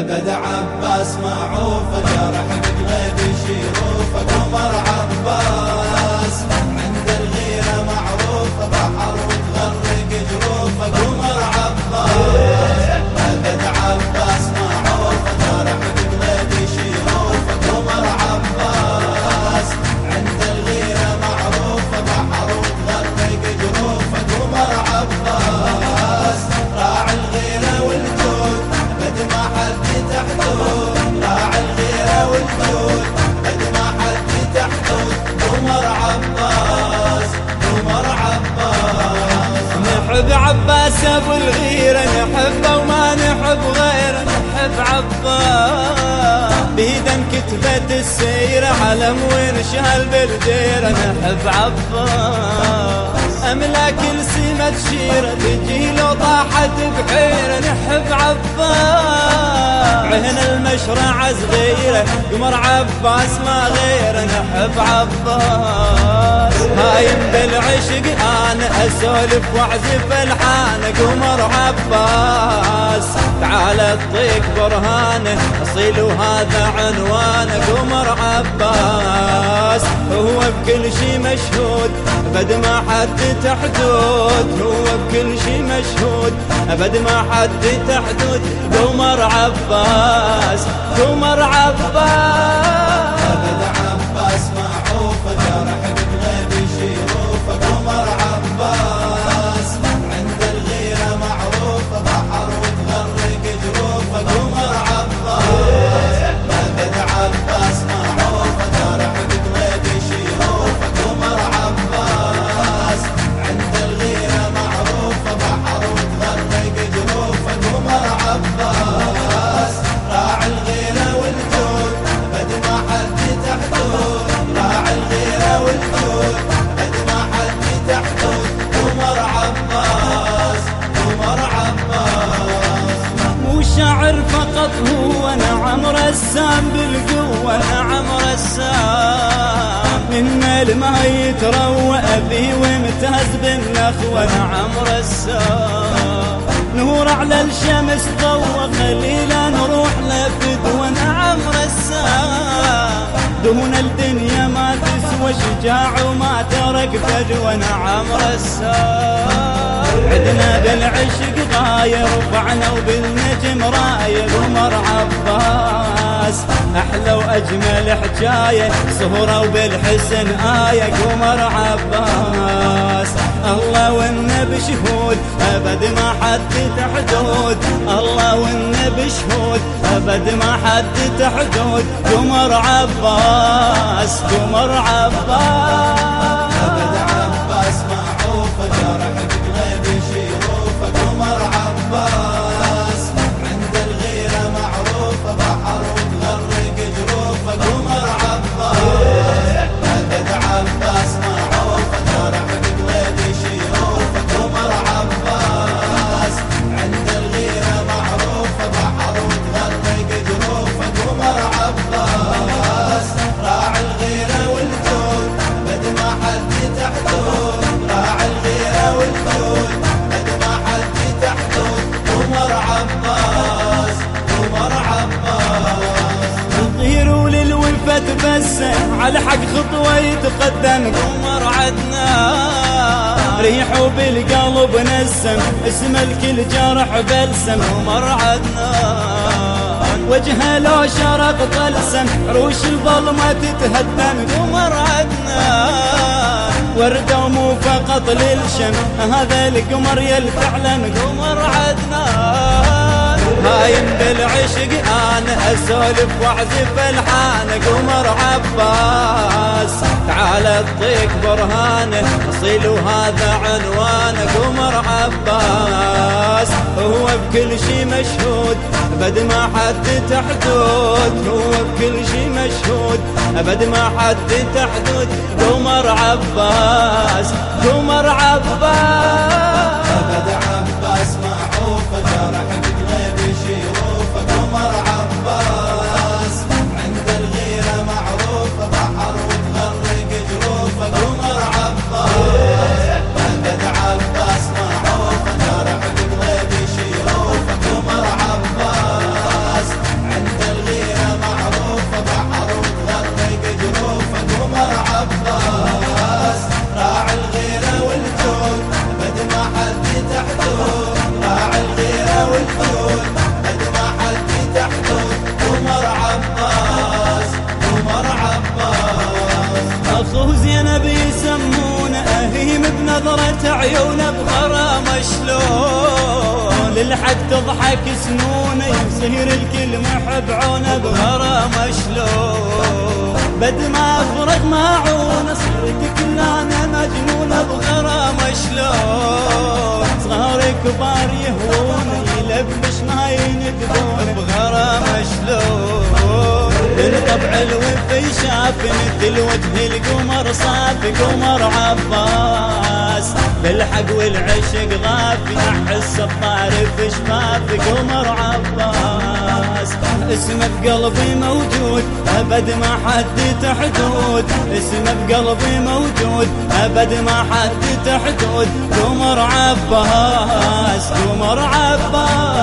أبد عباس معروف جرح بقلب شيروف قمر عباس نحب عباس أبو الغيرة نحبه وما نحب غيره نحب عباس. بيدا كتبت السيرة علم ونشهل بالديرة نحب عباس. أملاك السمة تشيرة تجي لو طاحت بحيرة نحب عباس. عهن المشرع صغيرة قمر عباس ما غيره نحب عباس. بالعشق أنا أسولف واعزف الحان. قمر عباس تعال اعطيك برهانه أصيل وهذا عنوانه قمر عباس هو بكل شي مشهود. أبد ما حد تحدود. هو بكل شي مشهود. أبد ما حد تحدود. قمر عباس قمر عباس. نعم رسام بالقوة نعم رسام من الماء يتروى به وامتاز بالنخوة نعم رسام نور على الشمس ضوى خلينا نروح لفدوة نعم رسام دهون الدنيا ما تسوى شجاع وما ترك فجوة نعم رسام عدنا بالعشق غاية رفعنا وبالنجم راية قمر عباس. أحلى وأجمل حجاية سهرة وبالحسن آية قمر عباس. الله والنبي شهود أبد ما حد تحدود. الله والنبي شهود أبد ما حد تحدود. قمر عباس قمر عباس. أبد عباس معروف جرح على حق خطوة يتقدم. قمر عدنان. ريحه بالقلب نسم اسم الكل جرح بلسم. قمر عدنان. وجهه لو شرق طلسم عروش الظلمة تتهدم. قمر عدنان. وردة ومو فقط للشم هذا القمر يلتعلم قمر عدنان. هايم بالعشق أنا أسولف وأعزف الحان قمر عباس. تعال اعطيك برهانه أصيل وهذا عنوانه قمر عباس. هو بكل شي مشهود أبد ما حد تحدود. هو بكل شي مشهود أبد ما حد تحدود. قمر عباس قمر عباس. عيونه بغرام شلون؟ للحق تضحك سنونه يسهر الكل محب عونه بغرام شلون؟ بد ما فرق معونه صرت كلانه مجنونه بغرام شلون؟ صغار كبار يهون يلبش ما يندبون بغرام شلون؟ بالطبع الوفي شاف مثل وجه القمر صافي قمر عباس. بالحق والعشق غافي أحس بطارف شفافي قمر عباس. اسمه بقلبي موجود أبد ما حد حدود اسمه بقلبي موجود أبد ما حد حدود قمر عباس قمر عباس.